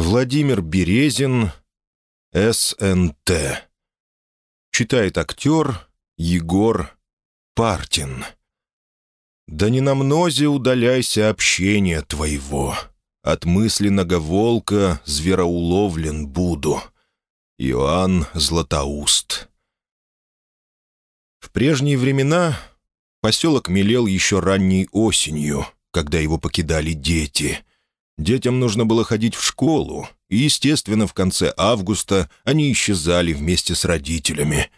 Владимир Березин, СНТ. Читает актер Егор Партин. «Да не на мнозе удаляйся общения твоего, от мысленного волка звероуловлен буду». Иоанн Златоуст. В прежние времена поселок мелел еще ранней осенью, когда его покидали дети — Детям нужно было ходить в школу, и, естественно, в конце августа они исчезали вместе с родителями.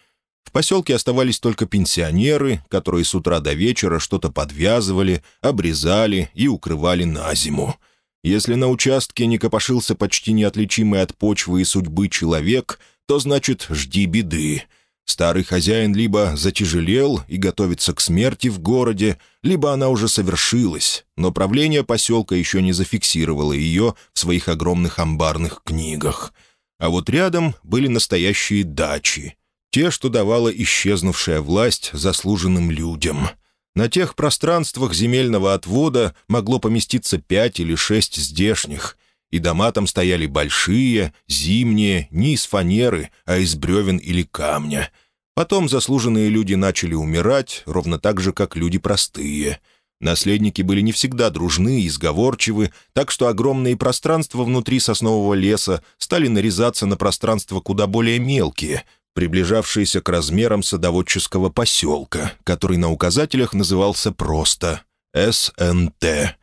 В поселке оставались только пенсионеры, которые с утра до вечера что-то подвязывали, обрезали и укрывали на зиму. Если на участке не копошился почти неотличимый от почвы и судьбы человек, то значит «жди беды». Старый хозяин либо затяжелел и готовится к смерти в городе, либо она уже совершилась, но правление поселка еще не зафиксировало ее в своих огромных амбарных книгах. А вот рядом были настоящие дачи, те, что давала исчезнувшая власть заслуженным людям. На тех пространствах земельного отвода могло поместиться пять или шесть здешних, и дома там стояли большие, зимние, не из фанеры, а из бревен или камня. Потом заслуженные люди начали умирать, ровно так же, как люди простые. Наследники были не всегда дружны и сговорчивы, так что огромные пространства внутри соснового леса стали нарезаться на пространства куда более мелкие, приближавшиеся к размерам садоводческого поселка, который на указателях назывался просто «СНТ».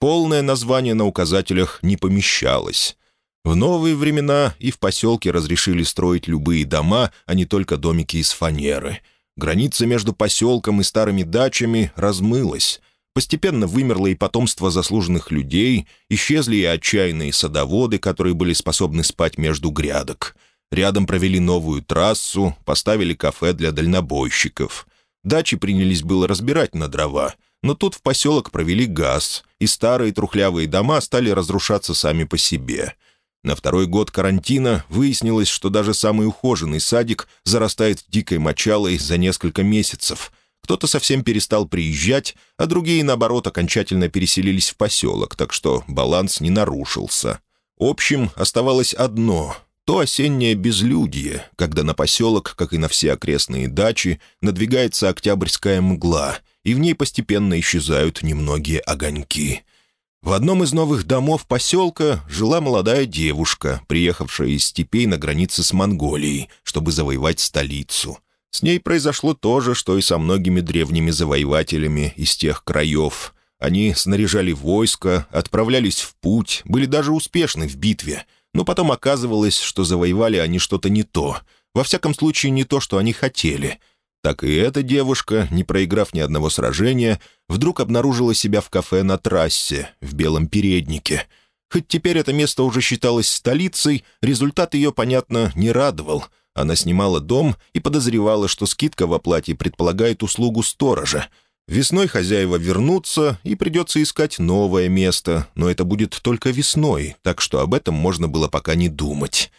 Полное название на указателях не помещалось. В новые времена и в поселке разрешили строить любые дома, а не только домики из фанеры. Граница между поселком и старыми дачами размылась. Постепенно вымерло и потомство заслуженных людей, исчезли и отчаянные садоводы, которые были способны спать между грядок. Рядом провели новую трассу, поставили кафе для дальнобойщиков. Дачи принялись было разбирать на дрова — но тут в поселок провели газ, и старые трухлявые дома стали разрушаться сами по себе. На второй год карантина выяснилось, что даже самый ухоженный садик зарастает дикой мочалой за несколько месяцев. Кто-то совсем перестал приезжать, а другие, наоборот, окончательно переселились в поселок, так что баланс не нарушился. Общим оставалось одно — то осеннее безлюдье, когда на поселок, как и на все окрестные дачи, надвигается октябрьская мгла, и в ней постепенно исчезают немногие огоньки. В одном из новых домов поселка жила молодая девушка, приехавшая из степей на границе с Монголией, чтобы завоевать столицу. С ней произошло то же, что и со многими древними завоевателями из тех краев. Они снаряжали войско, отправлялись в путь, были даже успешны в битве, но потом оказывалось, что завоевали они что-то не то, во всяком случае не то, что они хотели — так и эта девушка, не проиграв ни одного сражения, вдруг обнаружила себя в кафе на трассе, в белом переднике. Хоть теперь это место уже считалось столицей, результат ее, понятно, не радовал. Она снимала дом и подозревала, что скидка в оплате предполагает услугу сторожа. Весной хозяева вернутся, и придется искать новое место, но это будет только весной, так что об этом можно было пока не думать.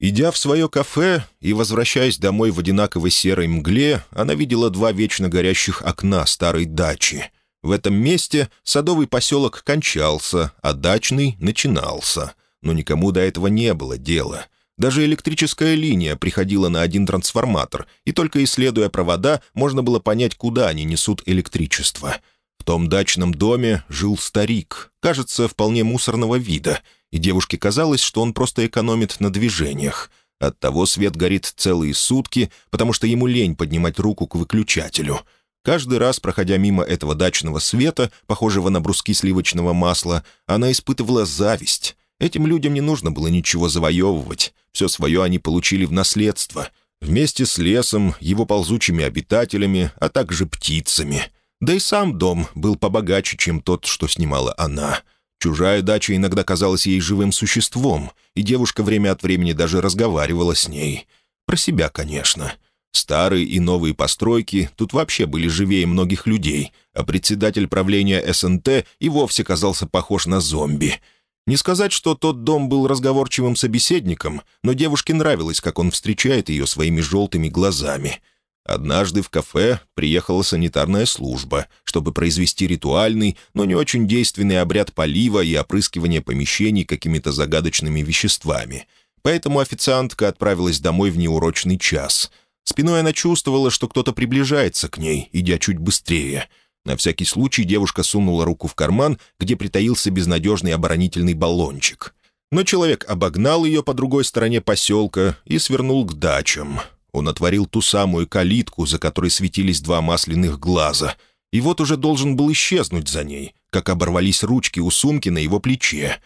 Идя в свое кафе и возвращаясь домой в одинаковой серой мгле, она видела два вечно горящих окна старой дачи. В этом месте садовый поселок кончался, а дачный начинался. Но никому до этого не было дела. Даже электрическая линия приходила на один трансформатор, и только исследуя провода, можно было понять, куда они несут электричество. В том дачном доме жил старик, кажется, вполне мусорного вида — и девушке казалось, что он просто экономит на движениях. Оттого свет горит целые сутки, потому что ему лень поднимать руку к выключателю. Каждый раз, проходя мимо этого дачного света, похожего на бруски сливочного масла, она испытывала зависть. Этим людям не нужно было ничего завоевывать. Все свое они получили в наследство. Вместе с лесом, его ползучими обитателями, а также птицами. Да и сам дом был побогаче, чем тот, что снимала она — Чужая дача иногда казалась ей живым существом, и девушка время от времени даже разговаривала с ней. Про себя, конечно. Старые и новые постройки тут вообще были живее многих людей, а председатель правления СНТ и вовсе казался похож на зомби. Не сказать, что тот дом был разговорчивым собеседником, но девушке нравилось, как он встречает ее своими желтыми глазами. Однажды в кафе приехала санитарная служба, чтобы произвести ритуальный, но не очень действенный обряд полива и опрыскивания помещений какими-то загадочными веществами. Поэтому официантка отправилась домой в неурочный час. Спиной она чувствовала, что кто-то приближается к ней, идя чуть быстрее. На всякий случай девушка сунула руку в карман, где притаился безнадежный оборонительный баллончик. Но человек обогнал ее по другой стороне поселка и свернул к дачам — он отворил ту самую калитку, за которой светились два масляных глаза, и вот уже должен был исчезнуть за ней, как оборвались ручки у сумки на его плече.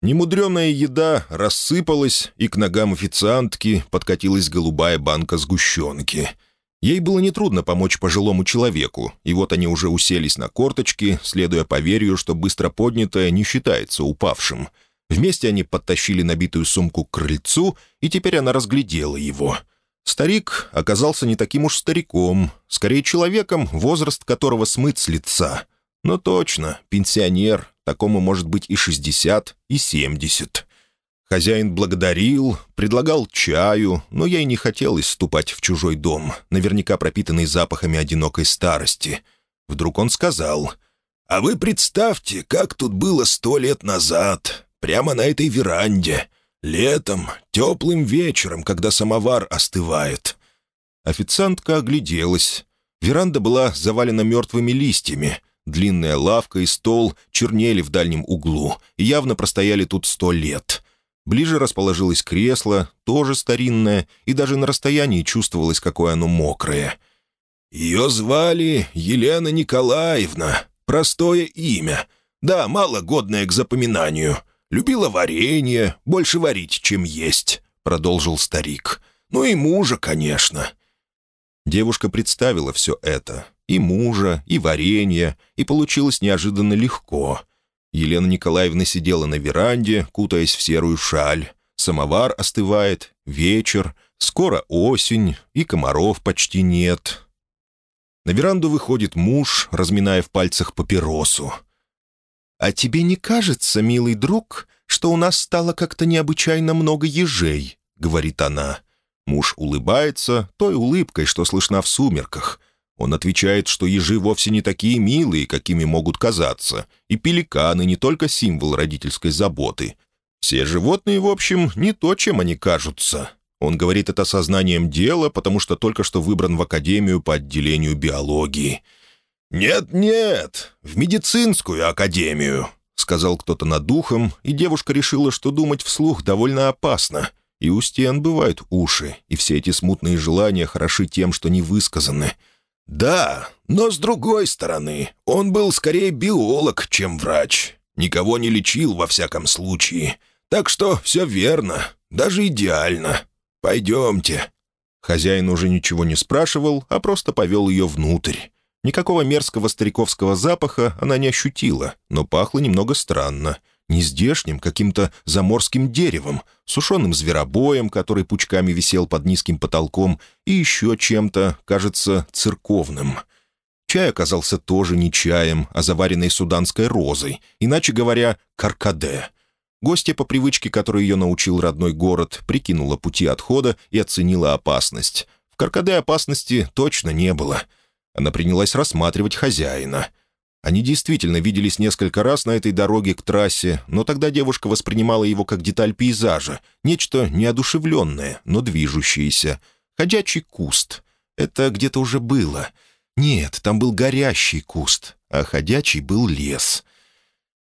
Немудреная еда рассыпалась, и к ногам официантки подкатилась голубая банка сгущенки. Ей было нетрудно помочь пожилому человеку, и вот они уже уселись на корточки, следуя поверью, что быстро поднятое не считается упавшим. Вместе они подтащили набитую сумку к крыльцу, и теперь она разглядела его — Старик оказался не таким уж стариком, скорее человеком, возраст которого смыт с лица. Но точно, пенсионер, такому может быть и 60, и 70. Хозяин благодарил, предлагал чаю, но ей не хотелось ступать в чужой дом, наверняка пропитанный запахами одинокой старости. Вдруг он сказал, «А вы представьте, как тут было сто лет назад, прямо на этой веранде. Летом, теплым вечером, когда самовар остывает». Официантка огляделась. Веранда была завалена мертвыми листьями. Длинная лавка и стол чернели в дальнем углу и явно простояли тут сто лет. Ближе расположилось кресло, тоже старинное, и даже на расстоянии чувствовалось, какое оно мокрое. «Ее звали Елена Николаевна. Простое имя. Да, мало годное к запоминанию. Любила варенье, больше варить, чем есть», — продолжил старик. «Ну и мужа, конечно». Девушка представила все это. И мужа, и варенье, и получилось неожиданно легко. Елена Николаевна сидела на веранде, кутаясь в серую шаль. Самовар остывает, вечер, скоро осень, и комаров почти нет. На веранду выходит муж, разминая в пальцах папиросу. «А тебе не кажется, милый друг, что у нас стало как-то необычайно много ежей?» — говорит она. Муж улыбается той улыбкой, что слышна в сумерках. Он отвечает, что ежи вовсе не такие милые, какими могут казаться, и пеликаны не только символ родительской заботы. Все животные, в общем, не то, чем они кажутся. Он говорит это сознанием дела, потому что только что выбран в академию по отделению биологии — «Нет-нет, в медицинскую академию», — сказал кто-то над духом, и девушка решила, что думать вслух довольно опасно. И у стен бывают уши, и все эти смутные желания хороши тем, что не высказаны. «Да, но с другой стороны, он был скорее биолог, чем врач. Никого не лечил во всяком случае. Так что все верно, даже идеально. Пойдемте». Хозяин уже ничего не спрашивал, а просто повел ее внутрь. Никакого мерзкого стариковского запаха она не ощутила, но пахло немного странно. Не здешним, каким-то заморским деревом, сушеным зверобоем, который пучками висел под низким потолком, и еще чем-то, кажется, церковным. Чай оказался тоже не чаем, а заваренной суданской розой, иначе говоря, каркаде. Гостья по привычке, которой ее научил родной город, прикинула пути отхода и оценила опасность. В каркаде опасности точно не было — она принялась рассматривать хозяина. Они действительно виделись несколько раз на этой дороге к трассе, но тогда девушка воспринимала его как деталь пейзажа, нечто неодушевленное, но движущееся. Ходячий куст. Это где-то уже было. Нет, там был горящий куст, а ходячий был лес.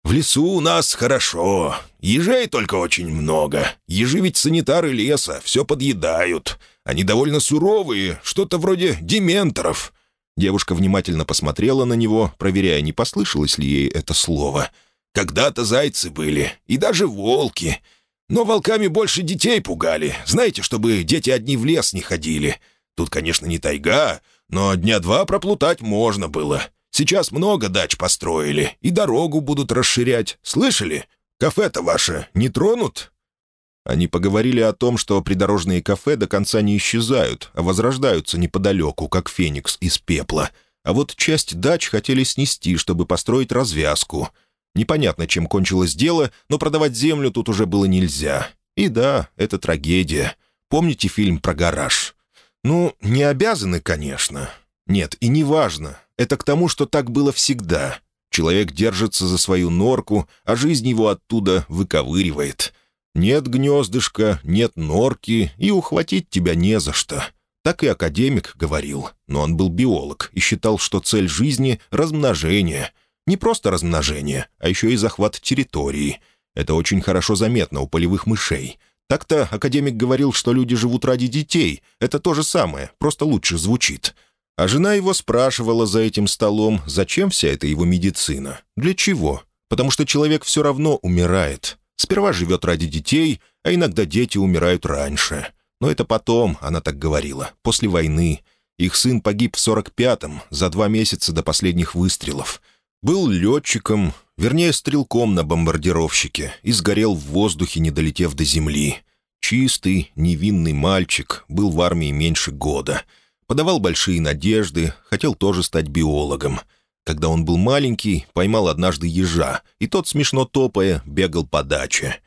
«В лесу у нас хорошо. Ежей только очень много. Ежи ведь санитары леса, все подъедают. Они довольно суровые, что-то вроде дементоров. Девушка внимательно посмотрела на него, проверяя, не послышалось ли ей это слово. «Когда-то зайцы были, и даже волки. Но волками больше детей пугали. Знаете, чтобы дети одни в лес не ходили. Тут, конечно, не тайга, но дня два проплутать можно было. Сейчас много дач построили, и дорогу будут расширять. Слышали? Кафе-то ваше не тронут?» Они поговорили о том, что придорожные кафе до конца не исчезают, а возрождаются неподалеку, как феникс из пепла. А вот часть дач хотели снести, чтобы построить развязку. Непонятно, чем кончилось дело, но продавать землю тут уже было нельзя. И да, это трагедия. Помните фильм про гараж? Ну, не обязаны, конечно. Нет, и не важно. Это к тому, что так было всегда. Человек держится за свою норку, а жизнь его оттуда выковыривает. Нет гнездышка, нет норки, и ухватить тебя не за что. Так и академик говорил, но он был биолог и считал, что цель жизни — размножение. Не просто размножение, а еще и захват территории. Это очень хорошо заметно у полевых мышей. Так-то академик говорил, что люди живут ради детей. Это то же самое, просто лучше звучит. А жена его спрашивала за этим столом, зачем вся эта его медицина? Для чего? Потому что человек все равно умирает. Сперва живет ради детей, а иногда дети умирают раньше. Но это потом, она так говорила, после войны. Их сын погиб в 45-м, за два месяца до последних выстрелов. Был летчиком, вернее, стрелком на бомбардировщике, и сгорел в воздухе, не долетев до земли. Чистый, невинный мальчик, был в армии меньше года. Подавал большие надежды, хотел тоже стать биологом. Когда он был маленький, поймал однажды ежа, и тот, смешно топая, бегал по даче.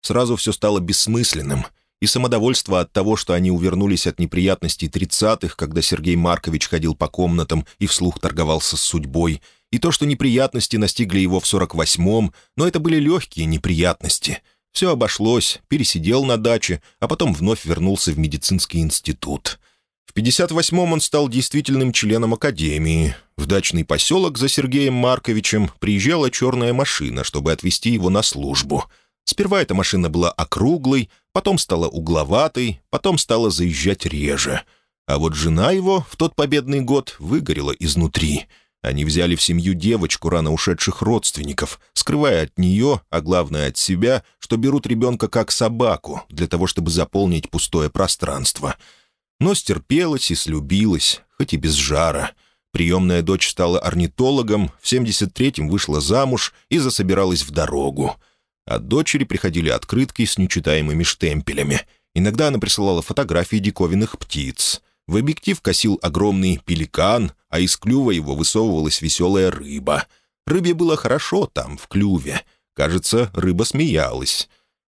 Сразу все стало бессмысленным — и самодовольство от того, что они увернулись от неприятностей тридцатых, когда Сергей Маркович ходил по комнатам и вслух торговался с судьбой, и то, что неприятности настигли его в сорок восьмом, но это были легкие неприятности. Все обошлось, пересидел на даче, а потом вновь вернулся в медицинский институт. В 58-м он стал действительным членом академии. В дачный поселок за Сергеем Марковичем приезжала черная машина, чтобы отвезти его на службу — Сперва эта машина была округлой, потом стала угловатой, потом стала заезжать реже. А вот жена его в тот победный год выгорела изнутри. Они взяли в семью девочку рано ушедших родственников, скрывая от нее, а главное от себя, что берут ребенка как собаку, для того, чтобы заполнить пустое пространство. Но стерпелась и слюбилась, хоть и без жара. Приемная дочь стала орнитологом, в 73-м вышла замуж и засобиралась в дорогу. От дочери приходили открытки с нечитаемыми штемпелями. Иногда она присылала фотографии диковинных птиц. В объектив косил огромный пеликан, а из клюва его высовывалась веселая рыба. Рыбе было хорошо там, в клюве. Кажется, рыба смеялась.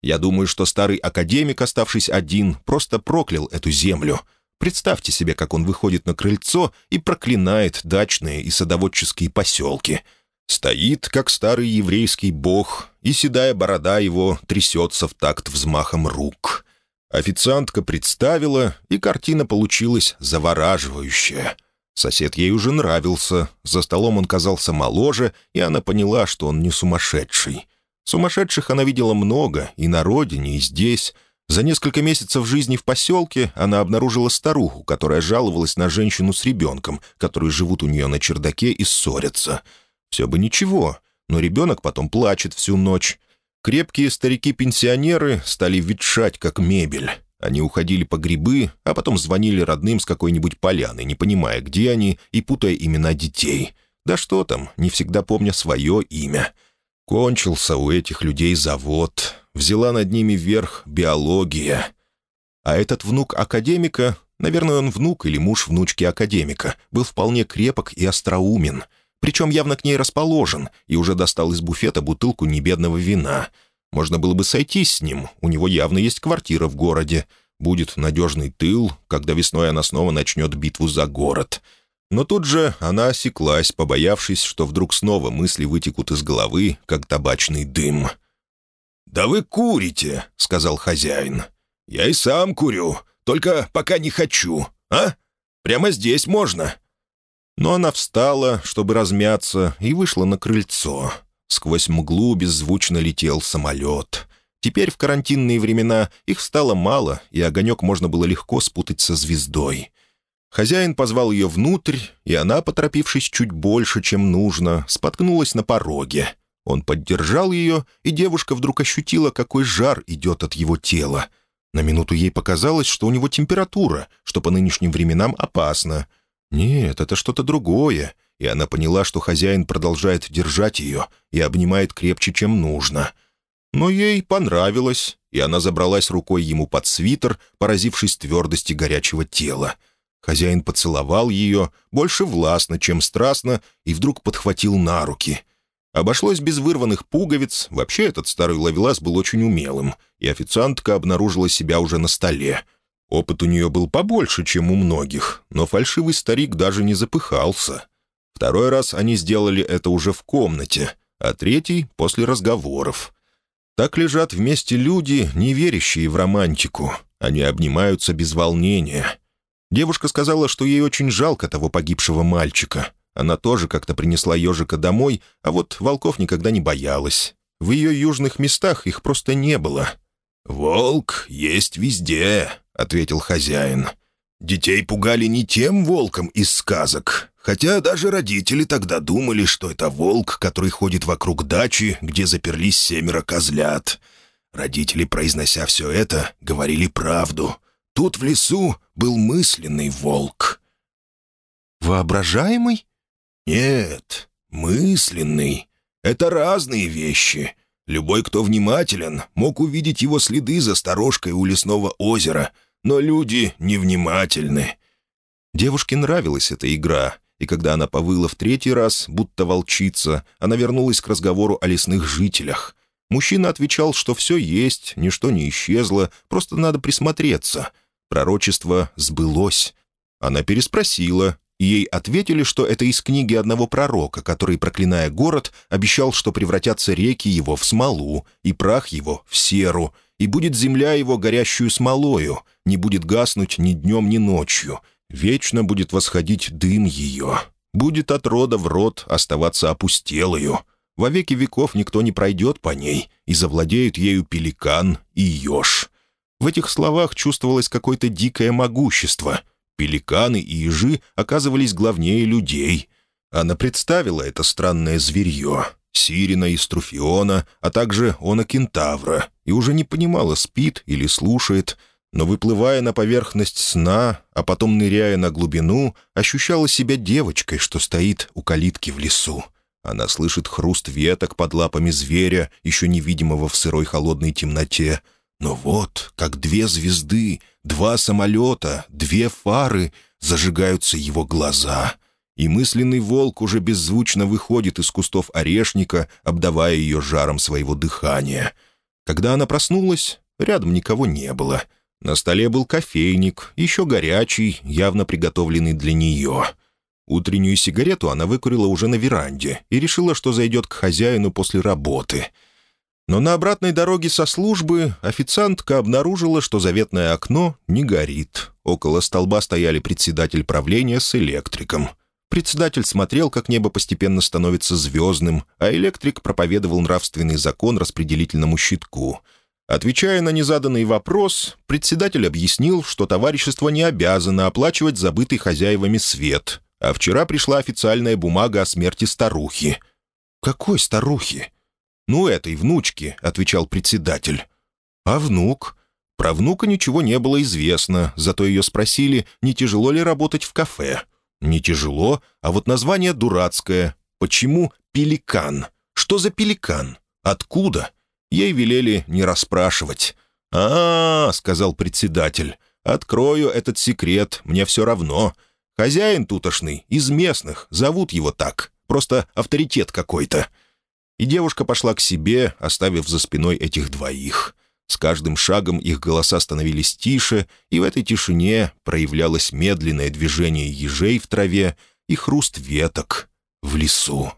Я думаю, что старый академик, оставшись один, просто проклял эту землю. Представьте себе, как он выходит на крыльцо и проклинает дачные и садоводческие поселки — Стоит, как старый еврейский бог, и седая борода его трясется в такт взмахом рук. Официантка представила, и картина получилась завораживающая. Сосед ей уже нравился, за столом он казался моложе, и она поняла, что он не сумасшедший. Сумасшедших она видела много, и на родине, и здесь. За несколько месяцев жизни в поселке она обнаружила старуху, которая жаловалась на женщину с ребенком, которые живут у нее на чердаке и ссорятся — все бы ничего, но ребенок потом плачет всю ночь. Крепкие старики-пенсионеры стали ветшать, как мебель. Они уходили по грибы, а потом звонили родным с какой-нибудь поляны, не понимая, где они, и путая имена детей. Да что там, не всегда помня свое имя. Кончился у этих людей завод. Взяла над ними верх биология. А этот внук академика, наверное, он внук или муж внучки академика, был вполне крепок и остроумен — причем явно к ней расположен, и уже достал из буфета бутылку небедного вина. Можно было бы сойтись с ним, у него явно есть квартира в городе. Будет надежный тыл, когда весной она снова начнет битву за город. Но тут же она осеклась, побоявшись, что вдруг снова мысли вытекут из головы, как табачный дым. «Да вы курите», — сказал хозяин. «Я и сам курю, только пока не хочу, а? Прямо здесь можно. Но она встала, чтобы размяться, и вышла на крыльцо. Сквозь мглу беззвучно летел самолет. Теперь в карантинные времена их стало мало, и огонек можно было легко спутать со звездой. Хозяин позвал ее внутрь, и она, поторопившись чуть больше, чем нужно, споткнулась на пороге. Он поддержал ее, и девушка вдруг ощутила, какой жар идет от его тела. На минуту ей показалось, что у него температура, что по нынешним временам опасно — нет, это что-то другое, и она поняла, что хозяин продолжает держать ее и обнимает крепче, чем нужно. Но ей понравилось, и она забралась рукой ему под свитер, поразившись твердости горячего тела. Хозяин поцеловал ее, больше властно, чем страстно, и вдруг подхватил на руки. Обошлось без вырванных пуговиц, вообще этот старый ловелас был очень умелым, и официантка обнаружила себя уже на столе — Опыт у нее был побольше, чем у многих, но фальшивый старик даже не запыхался. Второй раз они сделали это уже в комнате, а третий — после разговоров. Так лежат вместе люди, не верящие в романтику. Они обнимаются без волнения. Девушка сказала, что ей очень жалко того погибшего мальчика. Она тоже как-то принесла ежика домой, а вот волков никогда не боялась. В ее южных местах их просто не было. «Волк есть везде», ответил хозяин. «Детей пугали не тем волком из сказок, хотя даже родители тогда думали, что это волк, который ходит вокруг дачи, где заперлись семеро козлят. Родители, произнося все это, говорили правду. Тут в лесу был мысленный волк». «Воображаемый?» «Нет, мысленный. Это разные вещи». Любой, кто внимателен, мог увидеть его следы за сторожкой у лесного озера — но люди невнимательны». Девушке нравилась эта игра, и когда она повыла в третий раз, будто волчица, она вернулась к разговору о лесных жителях. Мужчина отвечал, что все есть, ничто не исчезло, просто надо присмотреться. Пророчество сбылось. Она переспросила, и ей ответили, что это из книги одного пророка, который, проклиная город, обещал, что превратятся реки его в смолу, и прах его в серу, и будет земля его горящую смолою, не будет гаснуть ни днем, ни ночью, вечно будет восходить дым ее, будет от рода в род оставаться опустелою. Во веки веков никто не пройдет по ней, и завладеют ею пеликан и еж. В этих словах чувствовалось какое-то дикое могущество. Пеликаны и ежи оказывались главнее людей. Она представила это странное зверье, Сирина и Струфиона, а также Она Кентавра, и уже не понимала, спит или слушает, но, выплывая на поверхность сна, а потом ныряя на глубину, ощущала себя девочкой, что стоит у калитки в лесу. Она слышит хруст веток под лапами зверя, еще невидимого в сырой холодной темноте. Но вот, как две звезды, два самолета, две фары, зажигаются его глаза — и мысленный волк уже беззвучно выходит из кустов орешника, обдавая ее жаром своего дыхания. Когда она проснулась, рядом никого не было. На столе был кофейник, еще горячий, явно приготовленный для нее. Утреннюю сигарету она выкурила уже на веранде и решила, что зайдет к хозяину после работы. Но на обратной дороге со службы официантка обнаружила, что заветное окно не горит. Около столба стояли председатель правления с электриком. Председатель смотрел, как небо постепенно становится звездным, а электрик проповедовал нравственный закон распределительному щитку. Отвечая на незаданный вопрос, председатель объяснил, что товарищество не обязано оплачивать забытый хозяевами свет, а вчера пришла официальная бумага о смерти старухи. «Какой старухи?» «Ну, этой внучки», — отвечал председатель. «А внук?» Про внука ничего не было известно, зато ее спросили, не тяжело ли работать в кафе. Не тяжело, а вот название дурацкое. Почему «пеликан»? Что за пеликан? Откуда? Ей велели не расспрашивать. а, -а, -а сказал председатель, — «открою этот секрет, мне все равно. Хозяин тутошный, из местных, зовут его так, просто авторитет какой-то». И девушка пошла к себе, оставив за спиной этих двоих. С каждым шагом их голоса становились тише, и в этой тишине проявлялось медленное движение ежей в траве и хруст веток в лесу.